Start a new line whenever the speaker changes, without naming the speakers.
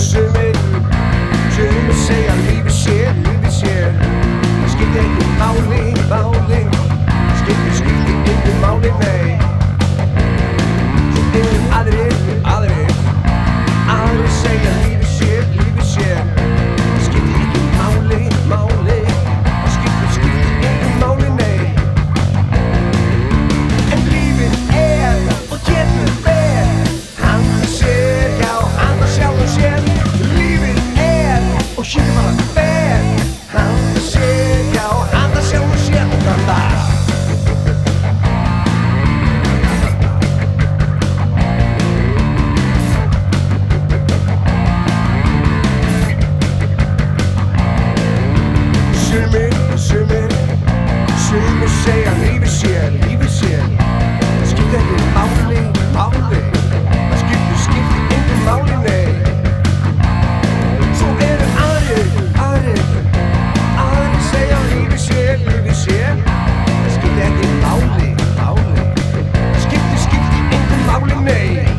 þessu leiðu Sjöfum við segja lífið sé, lífið sé. Það skiptir ekki máli, máli. ekki máli, máli. Skipti, skipti, engum máli, nei.